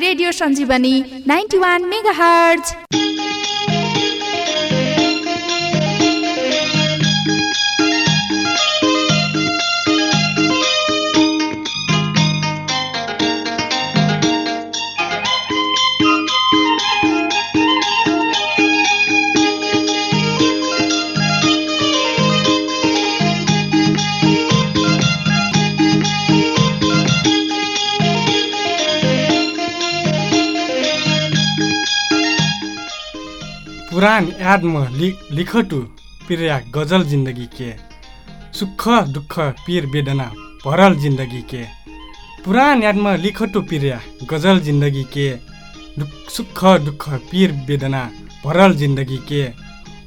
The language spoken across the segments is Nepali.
Radio Sanjivani ninety one megahertz पुराण यादमा लि लिखटु पिर्या गजल जिन्दगी के सुख दुःख पीर वेदना भरल जिन्दगी के। पुराण यादमा लिखटु पिर्या गजल जिन्दगी के सुख दुःख पीर वेदना भरल जिन्दगी के।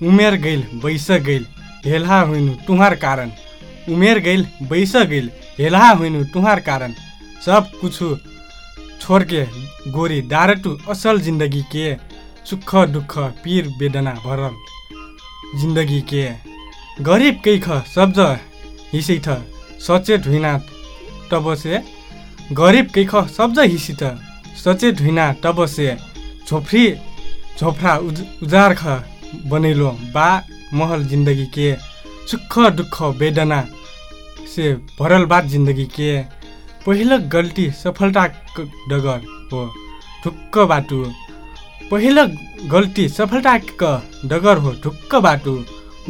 उमेर गइल बैस गइल हेल्हा हुइनु तुहार कारण। उमेर गइल बैस गइल हेल्हा हुइनु तुहार कारण। सब कुछु छोड्के गोरी डारटु असल जिन्दगी के। सुख दुःख पीर वेदना भरल जिन्दगी के? गरिब केही ख शब्द हिसै थ। सचेत हुइना तब से गरिब केही ख शब्द हिसी त सचेत हुइना तब से झोफ्री झोफ्रा उज उजार ख बनैलो। बा महल जिन्दगी के? सुख दुःख वेदना से भरल बात जिन्दगी के? पहिलो गल्ती सफलता डगर हो। ढुक्क बाटो। पहिलो गल्ती सफलताको डगर हो ढुक्क बाटो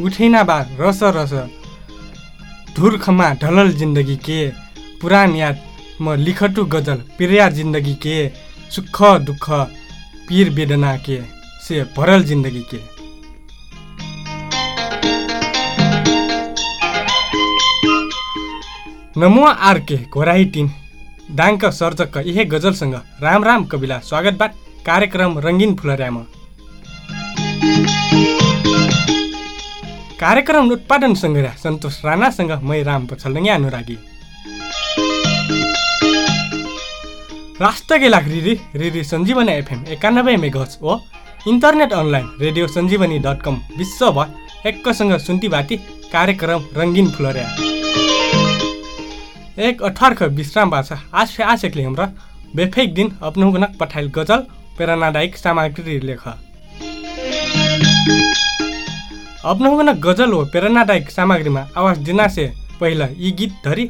उठेना बा रस रस। धुर्खमा ढलल जिन्दगी के पुराण याद म लिखटु गजल प्रिया जिन्दगी के सुख दुःख पीर वेदना के से भरल जिन्दगी के। नमो आरके घोराही टिन सर्जक यही गजलसँग राम राम कविला स्वागत बाट कार्यक्रम रङ्गिन फुलर्यामा कार्यक्रम उत्पादन सङ्ग्रह सन्तोष राणासँग मै राम पछल्डङ्गे अनुरागी। राष्ट्रके लाख रिरी रिरी सञ्जीवनी एफएम एकानब्बे मेघज ओ internet online radio Sanjivani dot com विश्वभर एकसँग सुन्ती बाटी कार्यक्रम रङ्गिन फुलर्या। एक अठारख विश्राम फे आज एकले हाम्रा बेफेक दिन अपनाउनक पठाइल गजल प्रेरणादायक सामग्री लेख। अपनाउनक गजल हो प्रेरणादायक सामग्रीमा आवाज दिनासे पहिला यी गीत धरी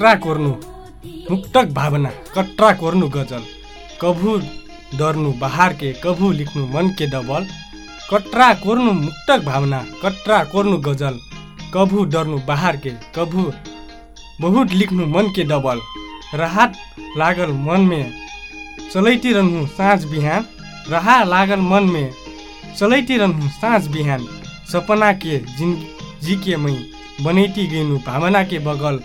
कट्रा कोर्नु। मुक्तक भावना कट्रा कोर्नु गजल। कभू डर्नु बहार के कभू लिख्नु मन के डबल। कट्रा कोर्नु मुक्तक भावना कट्रा कोर्नु गजल। कभू डर्नु बहार के कभू बहुत लिख्नु मन के डबल। राहत लागल मन में चलैती रहनु साँझ बिहान। राहा लागल मन में चलैती रहनु साँझ बिहान। सपना के जिंदगी के मै बनैती गइनु भावना के बगल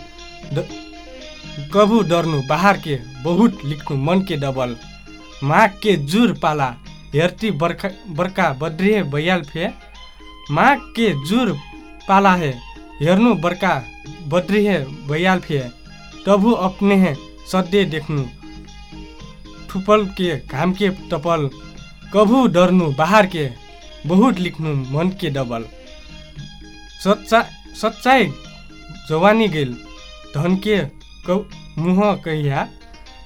कभू डर्नु बाहर के बहुत लिख्नु मन के डबल। माघ के जुर पाला हेर्ती बर्खा बर्खा बद्रिए भैयाल फे। माघ के जुर पाला है हेर्नु बर्खा बद्रिए भैयाल फे। तबु अपने है सद्य देख्नु। ठुपल के घाम के टपल। कभू डर्नु बाहर के बहुत लिख्नु मन के डबल। सच्चा सच्चाइ जवानी गेल धन के कौ मुह कहिया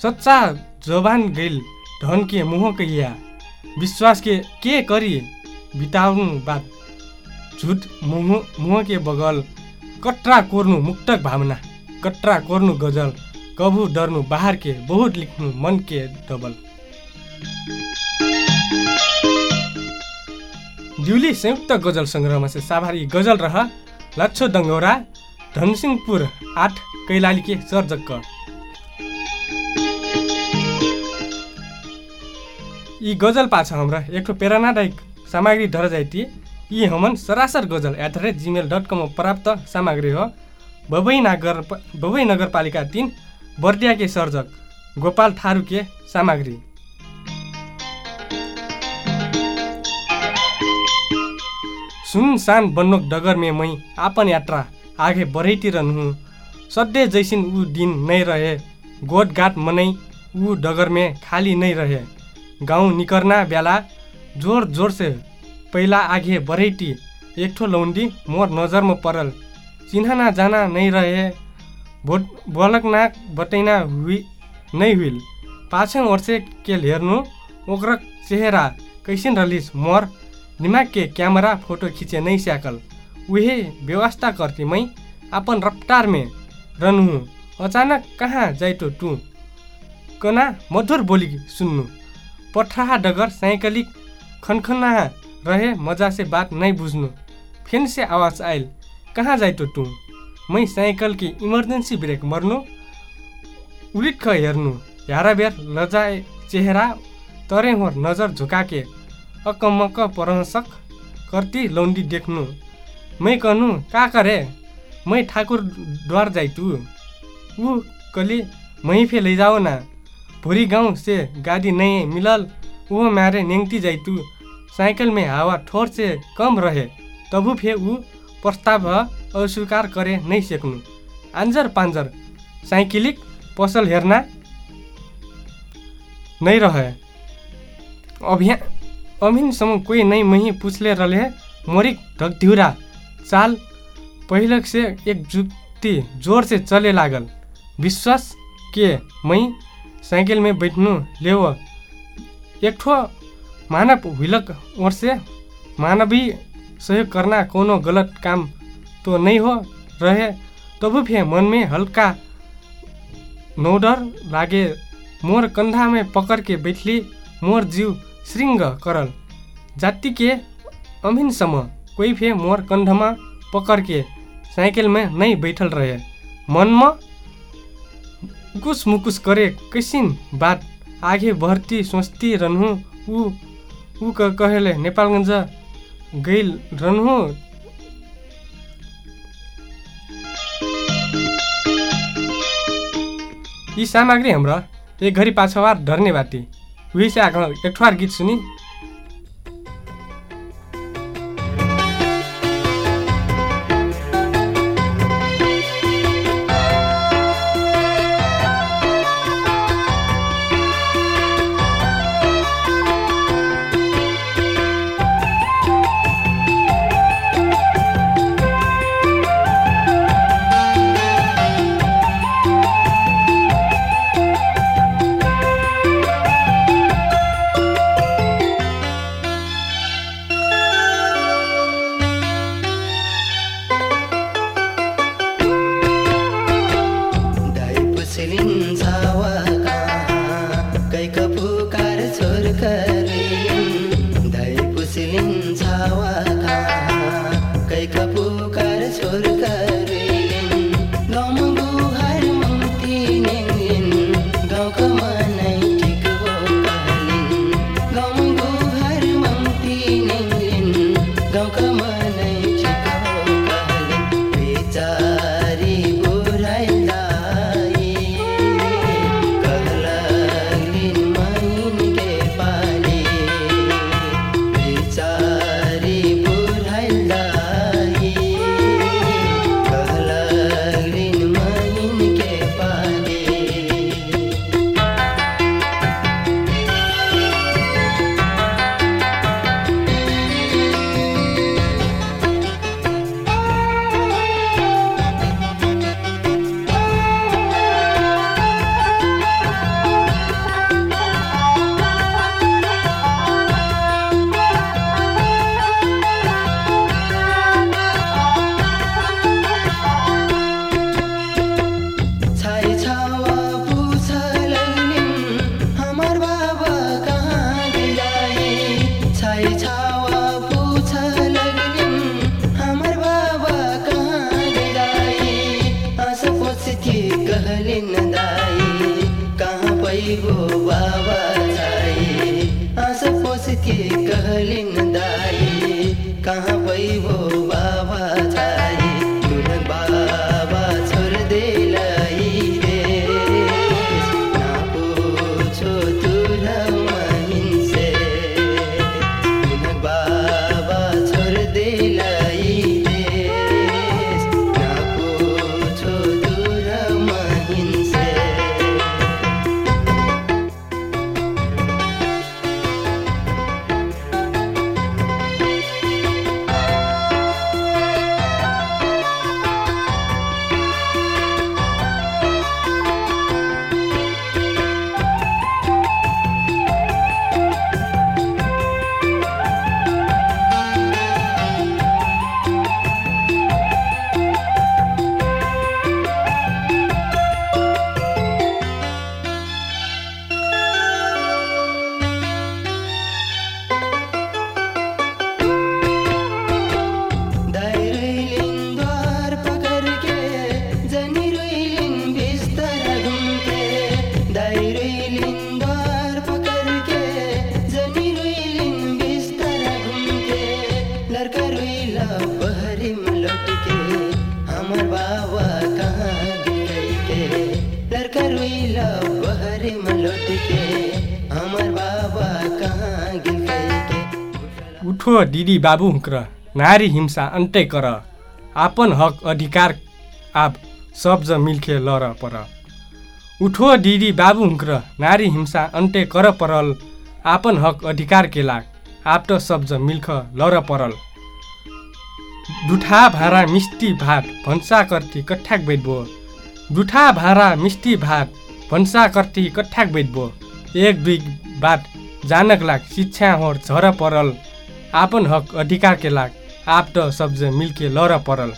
सच्चा जवान गेल धन के मुह कहिया विश्वास के के करी बिताउनु बात। झुट मुह मुह के बगल कट्रा कोर्नु मुक्तक भावना कट्रा कोर्नु गजल कभू डर्नु बाहर के बहुत लिख्नु मन के डबल। दिउली संयुक्त गजल सङ्ग्रहमा चाहिँ साभारी गजल रह लच्छो दङ्गौरा धनसिंहपुर आठ। कैलाली के सर्जक यी गजल पाछ हाम्रा एक प्रेरणादायक सामग्री धर जाइती यी हमन सरासर गजल at the rate Gmail dot कममा प्राप्त सामग्री हो। बबई नगर बबई नगरपालिका तिन बर्दिया के सर्जक गोपाल थारू के सामग्री। सुनसान बन्नोक डगर में आपन यात्रा आगे बढ़ैती रहनु सधैँ जैसिन ऊ दिन नै रहे गोठ गाट मनै ऊ डगर में खाली नै रहे। गाउँ निकर्ना बेला जोर जोर से पहिला आगे बढ़ैती एक ठो लौन्डी मोर नजरमा परल। चिन्हना जाना नै रहे भोट बोलक नाक बटैना हुई नै हुइल। पाछौँ वर्षे केल हेर्नु ओकरक चेहरा कैसिन रलिस मोर दिमाग के कैमरा फोटो खींचे नहीं सकल उहे व्यवस्था करती मैं अपन रहनु अचानक कहाँ जाइतो टू कना मधुर बोली सुन्नु। पठराहा डगर साइकलिक खनखना रहे मजा से बात नहीं बुझ्नु। फेन से आवाज आयल कहाँ जाइतो टू मैं साइकल की इमर्जेंसी ब्रेक मर्नु। उलिट ख हेर्नु। हेरा बेर लजाए चेहरा तरे होर नजर झुकाके अकमक परहसक करती लौंडी देखनु। मैं कहनु का करे? मैं ठाकुर द्वार जाई तू ऊ कली वहीं पे ले जाओ ना। भूरी गांव से गाड़ी नहीं मिलल वो मारे नेंगती जाई तू साइकिल में हवा ठोर से कम रहे तबु फे ऊ प्रस्ताव अस्वीकार करे नहीं सेक्नु। आन्जर पान्जर साइकिलिक पसल हेर्ना नहीं रहे। अभियान अभिनसम्म कोही नै मही पुछले रहे मोरिक ढकढिउरा चाल पहिलक से एक जुक्ति जोर से चले लागल। विश्वास के मै साइकिल में बैठनु लेव एक ठो मानव हुलक ओर से मानवीय सहयोग करना कोनो गलत काम तो नहीं हो रहे तबु फे मन में हल्का नौडर लागे। मोर कंधा में पकड़ के बैठली मोर जीव श्रृङ्ग करल। जाति के अमिनसम्म कोही फे मोर कन्धमा पकड़ के साइकिल में नहीं बैठल रहे। मनमा कुछ मुकुस करे कैसिन बात। आगे बढ़ती सोचती रहनु ऊ ऊ कहेले नेपालगञ्ज गइल रहनु यी सामग्री हाम्रो एक घडी पाछवार धर्ने बाटी उही से एक गीत सुनि। दिदी बाबु हुक्र नारी हिंसा अन्त्य कर आपन हक अधिकार आप सब ज मिलके लर पर। उठो दिदी बाबु हुक्र नारी हिंसा अन्त्य कर परल। आपन हक अधिकार के लाग आप त सब ज मिल्ख लर परल। दुठा भाँडा मिस्टी भात भन्सा कर्ती कठ्याक बैठबो दुठा भाँडा मिस्टी भात भन्सा कर्ती कठ्याक बैठबो एक दुई बात जानक लाग शिक्षा होर झर परल। आपन हक अधिकार के लाग आप त सब्ज मिलके लर परल।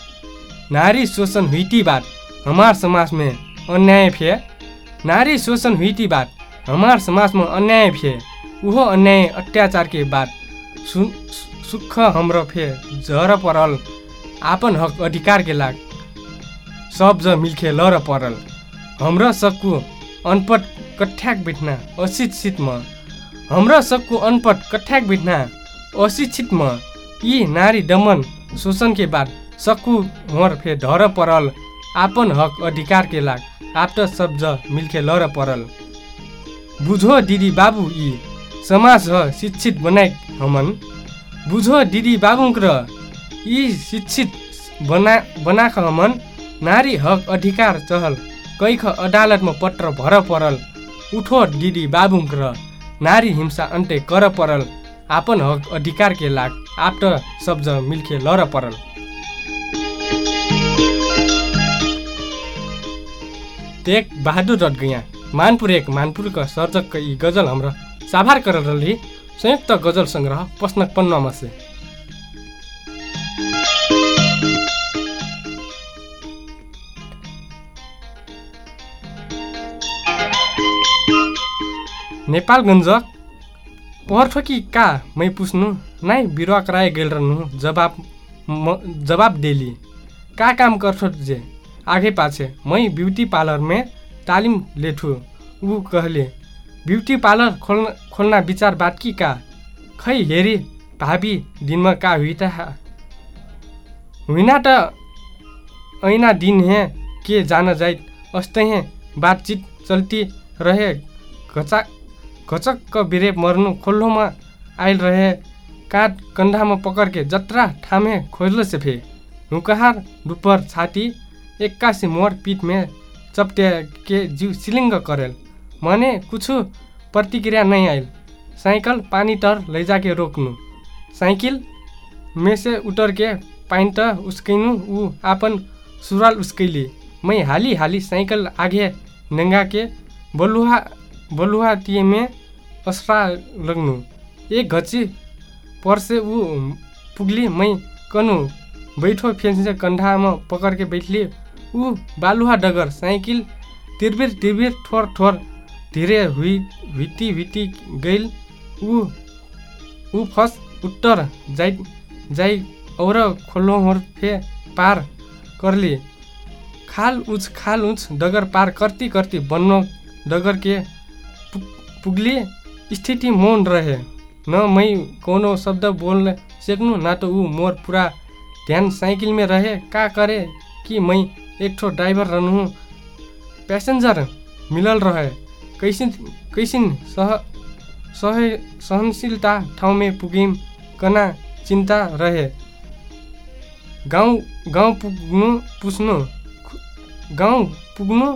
नारी शोषण हुईती बात हमार समाज अन्याय फे। नारी शोषण हुईती बात हमार समाज अन्याय फे। उहो अन्याय अत्याचार के बात सुख हाम्रो फे झर परल। आपन हक अधिकार के लाग सब ज मिलके लर परल। हाम्रो सकु अनपट कठ्याक बिठना अशिक्षित म हाम्रो सकु अनपट कठ्याक बिठना अशिक्षित म। यी नारी दमन शोषण के बाद सकु मोर फे ढर परल। आपन हक अधिकार के लाग सब ज मिलके लर परल। बुझो दिदी बाबु यी समाज ह शिक्षित बनाइ हमन। बुझो दिदी बाबुङ्र यी शिक्षित बना बनाख हमन। नारी हक अधिकार चहल कैख अदालतमा पत्र भर परल। उठो दिदी बाबुङ्र नारी हिंसा अन्त्य कर परल। आपन हक अधिकार के लाग आप त सब ज मिलके लर परल तेक बहादुर रट गया मानपुर एक मानपुरका सर्जकका यी गजल हाम्रो साभार करले संयुक्त गजल सङ्ग्रह पस्नक पन्नमा से। नेपालगञ्ज पर्थोकी का मै पुस्नु नाइ बिरुवा कराए गेल रहनु जवाब म जवाब देली। का काम गर्छो जे? आगे पाछे मै ब्यूटी पार्लर में तालिम लेठु। ऊ कहले ब्यूटी पार्लर खोल्न खोल्ना विचार बात की खै हेरी भावी दिनमा का हुई त हुइना त ऐना दिन हे के जान जाइत? अस्ते हे बातचित चल्ती रहे घचा घचक्क बिरेप मर्नु खोल्लोमा आइल रहे काट कन्धामा पकड़के जत्रा ठामे खोजलो से फे दुपर छाती एक्कासी मोर पीठ में चपटे के जीव सिलिङ्ग करेल। मने कुछु प्रतिक्रिया नहीं आइल। साइकिल पानी तर लैजाके रोक्नु। साइकिल में से उतर के पाइन त उस्कैनु ऊ आपन सुराल उस्कैली। मै हाली हाली साइकिल आगे नेंगा के बलुहा बलुहा तिए में असरा लग्नु। एक घची पर्से ऊ पुग्ली मै कनु। बैठो फेंस कंधामा पकड़ के बैठली। ऊ बालुहा डगर साइकिल तिरबिर तिरबिर ठोर ठोर धीरे हुई हुइती हुइती गइल ऊ ऊ फस उत्तर जाई जाई और खोलो होर फे पार करली। खाल उच खाल उच डगर पार करती करती बन्नो डगर के पुगली स्थिति मौन रहे। न मै कोनो शब्द बोल्न सेक्नु न त ऊ मोर पुरा ध्यान साइकिल में रहे। का करे कि मै एक ठो ड्राइभर रहनु? पैसेंजर मिलल रहे। कैसिन कैसिन सह सहे सहनशीलता ठाउँ में पुग्यौँ कना चिन्ता रहे। गाउँ गाउँ पुग्नु पुस्नु गाउँ पुग्नु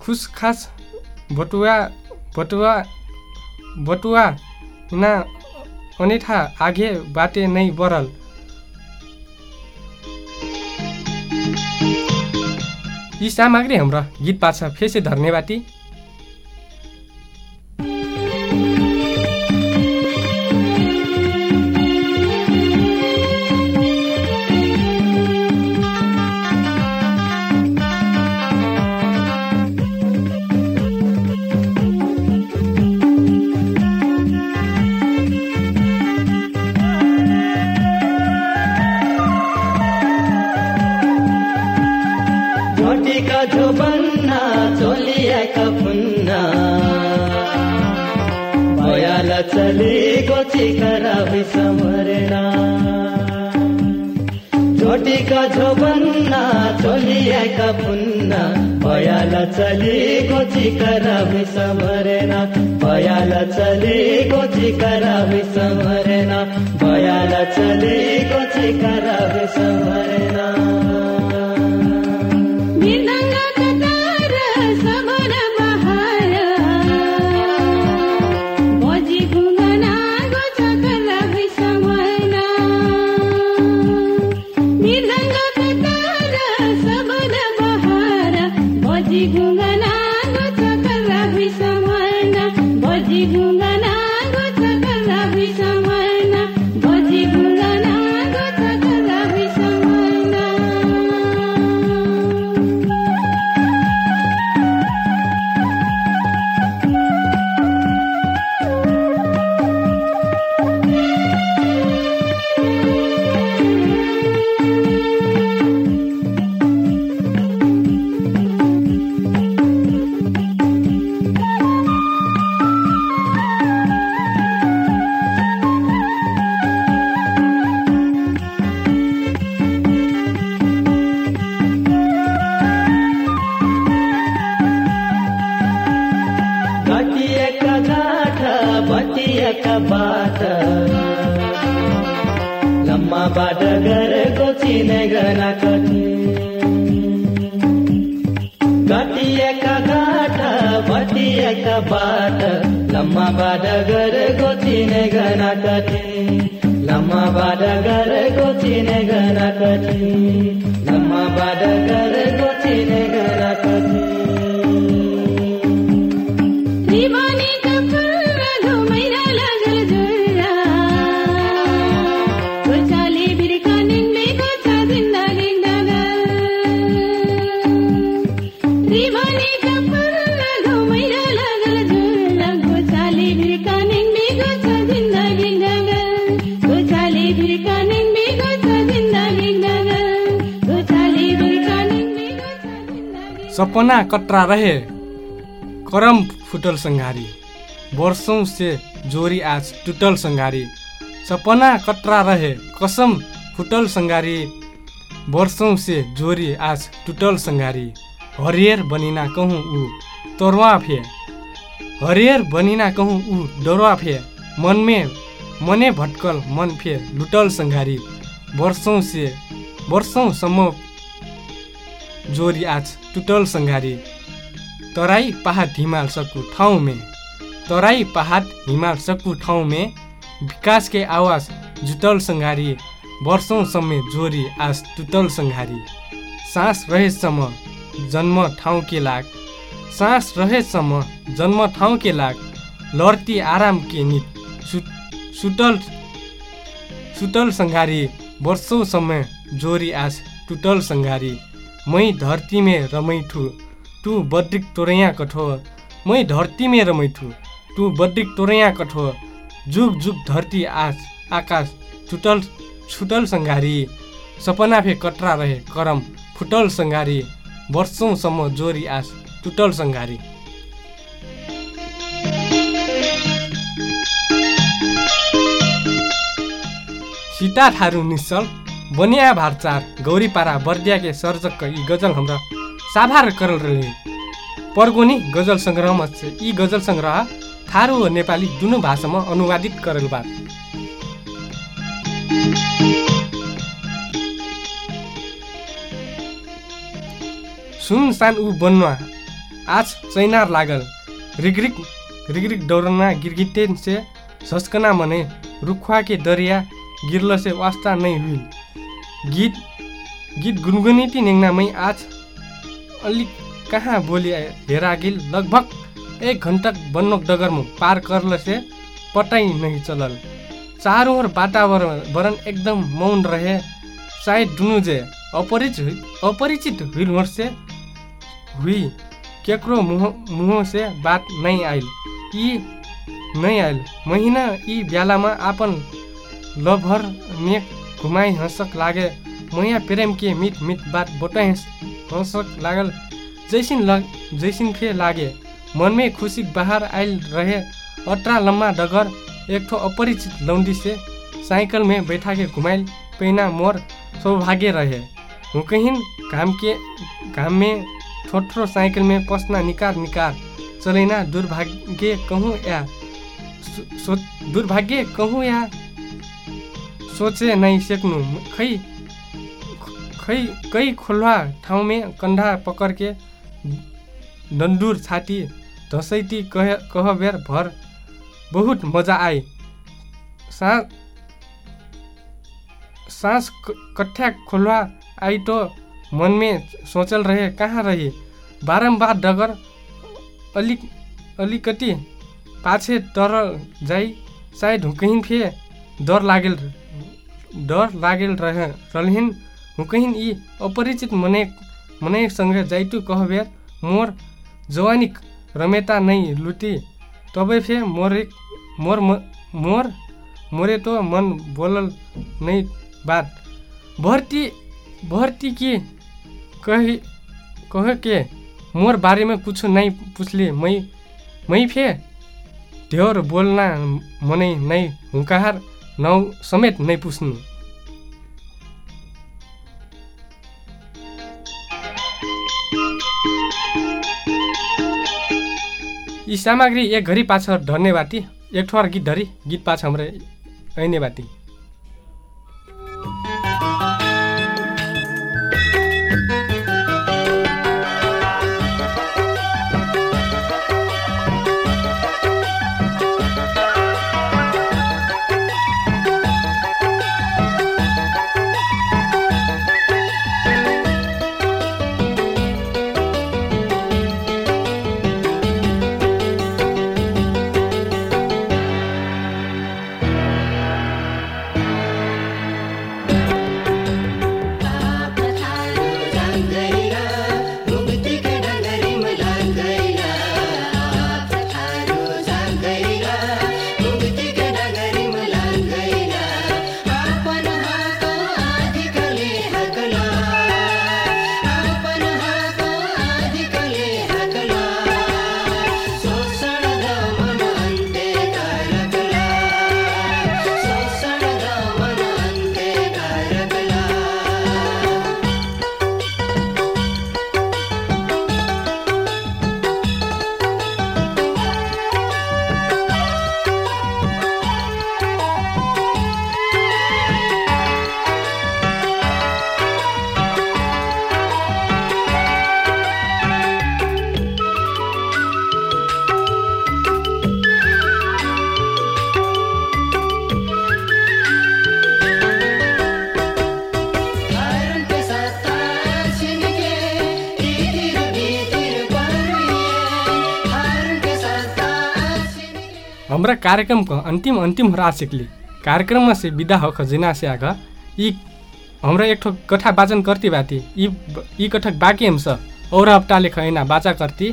खुस खास बटुवा बटुवा ना अनेठा आगे बाटे नै बरल। यी सामग्री हाम्रा गीत पाछ फेसे धर्नेबाटी गरेको चिने गना कठे घटिएका घाट बटिएका बाट लम्मा बाट गरेको चिने गना कठे लम्मा बाट सपना कटरा रहे करम फुटल संघारी वर्षों से जोरी आज टूटल संघारी सपना कटरा रहे कसम फुटल संघारी वर्षों से जोरी आज टूटल संघारी हरियर बनिना कहूँ ऊ तोरवा फे हरियर बनिना कहूँ ऊ डरवा फे मन में मने भटकल मन फे लुटल संघारी। वर्षों से वर्षौँसम्म जोरी आज टुटल सङ्घारी तराई पहाड हिमाल सकु ठाउँ में तराई पहाड हिमाल सकु ठाउँ में विकास के आवाज जुटल सङ्घारी वर्षौँ समय जोरी आज टुटल सङ्घारी सास रहेसम्म जन्म ठाउँ के लाग। सास रहेसम्म जन्म ठाउँ के लाग। लड्ती आराम के नित सुटल सुतल सङ्घारी वर्षौँ समय जोरी आज टुटल सङ्घारी मै धरती में रमैठु तू बद्रिक तोरैया कठोर मै धरती में रमैठु तू बद्रिक तोरैया कठोर जुग जुग धरती आज आकाश टुटल छुटल सङ्घारी सपना फे कटरा रहे करम फुटल सङ्घारी वर्षौँसम्म जोरी आस टुटल सङ्घारी सीता थारू निश्चल बनिया भारचार गौरी पारा बर्दियाके सर्जक यी गजल हाम्रा साभार करल पर्गोनी गजल सङ्ग्रहमा यी गजल सङ्ग्रह थारू नेपाली दुनु भाषामा अनुवादित करल बा सुनसान ऊ बन्नुआ आज चैनार लागल। रिगरिक रिगरिक डौरना गिरगिटेन से झस्कना मने रुखवा के दरिया गिरल से वास्ता नहीं हुई गीत गीत गुनगुनीती नेङ्नामै आज अलिक कहाँ बोली हेरा गिल लगभग एक घन्टा बन्नोक डगरमा पार करल से पटाइ नहीं चलल। चारों ओर वातावरण वरण एकदम मौन रहे शायद दुनु जे अपरिचित अपरिचित हुई से हुई केकरो मुह मुँह से बात नहीं आइल। यी नहीं आइल। महीना यी बेलामा आपन लभर नेक घुमाई हंसक लागे मैया प्रेम के मित मित बात बोटाइ हंसक लागल जैसिन लग जैसिन फे लागे। मनमे खुशी बाहर आइल रहे अट्रा लम्बा डगर एक ठो अपरिचित लौंडी से साइकिल में बैठा के घुमाइल पैना मोर सौभाग्य रहे। हुकहिन घाम के घाम में ठोठो साइकिल में पस्ना निकार निकार चलेना दुर्भाग्य कहूँ या सो दुर्भाग्य कहूँ या सोचे नहीं सेक्नु। खै खै कई खोलवा ठाउँ में कंधा पकड़ के डंडूर छाती धसैती कह कह बेर भर बहुत मजा आए। सांस कट्ठा खोलवा आई तो मन में सोचल रहे कहाँ रहे? बारम्बार डगर अलिक अलिकति पाछे तर जाई सायद हुकहिन फे डर लागेल। डर लागेल रहे रलहिन। हुकहिन यी अपरिचित मने मनैसँग जाइतु कहबेर मोर जवानी रमेता नहीं लुटी। तबै फे मोर मोर मोर मोरे तो मन बोलल नहीं बात भर्ती भर्ती के कह कह के मोर बारे में कुछ नहीं पूछले मैं मैं फे ढेर बोलना मनै नहीं हुँकार नौ समेत नहीं पुछ्नु यी सामग्री एक घडी पाछ ढर्ने बाटी एक ठोर गीत धरी गीत पाछ हाम्रो ऐने हाम्रा कार्यक्रमको अन्तिम अन्तिम रासिकली कार्यक्रममा से विदा हो खजिना से आग यी हमरा एक ठो कथा वाचन करती बाती। यी यी कथा बाँकी हम छ औरा हप्ताले खैना बाचा करती।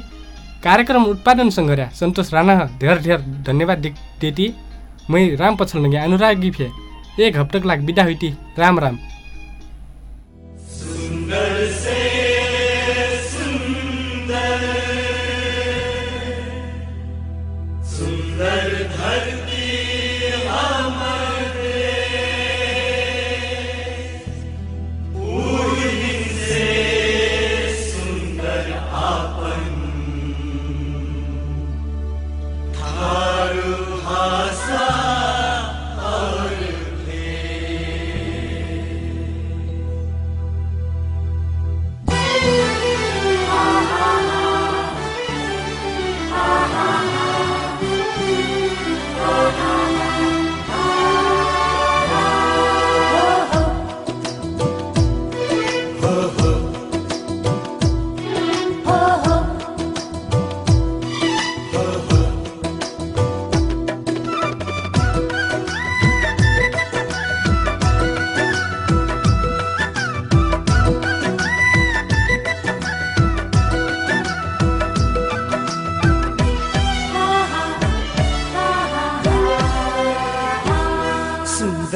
कार्यक्रम उत्पादन सङ्ग्रह सन्तोष राणा धेर धेर धन्यवाद दि देती। मै राम पछल नगे अनुरागी फे एक हप्तक लाग विदा हुइती। राम राम। सुंदर धरती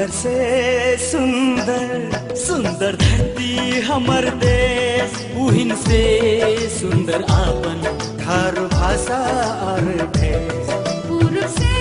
सुंदर से सुंदर सुंदर धरती हमर देश, उहिन से सुंदर आपन थारू भाषा और भेष। पूर्व से